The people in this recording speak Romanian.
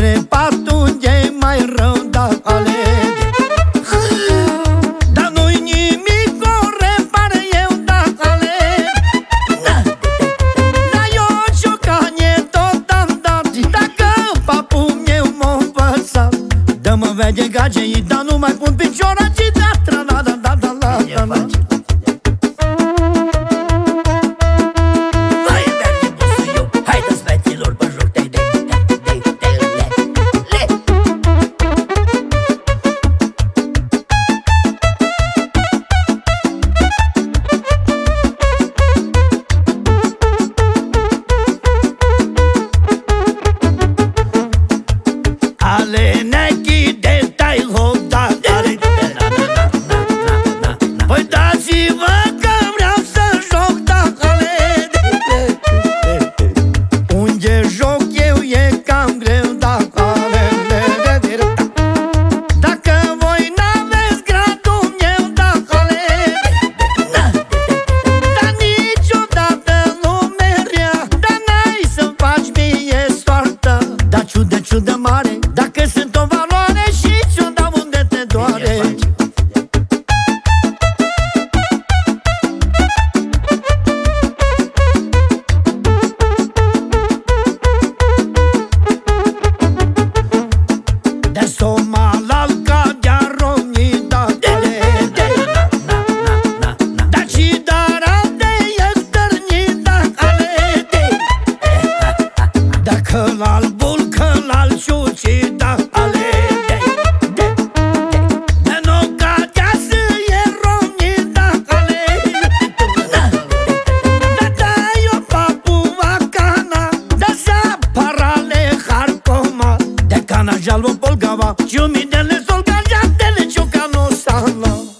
Crepatul e mai rău, dar alege. Dar nu-i nimic, o repar eu, da alege. Da, eu o ciocanie tot am dat Dacă papul meu m-a învățat Dă-mă vede gagei, dar nu mai pun picioare. Спасибо! al vulcan, al ale da de, de, de. De ale Da, da, da, eu da sa parale harcoma, de cana jalvo polgava, ciumi dele solganja, dele ciocano sana.